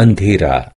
अंधेरा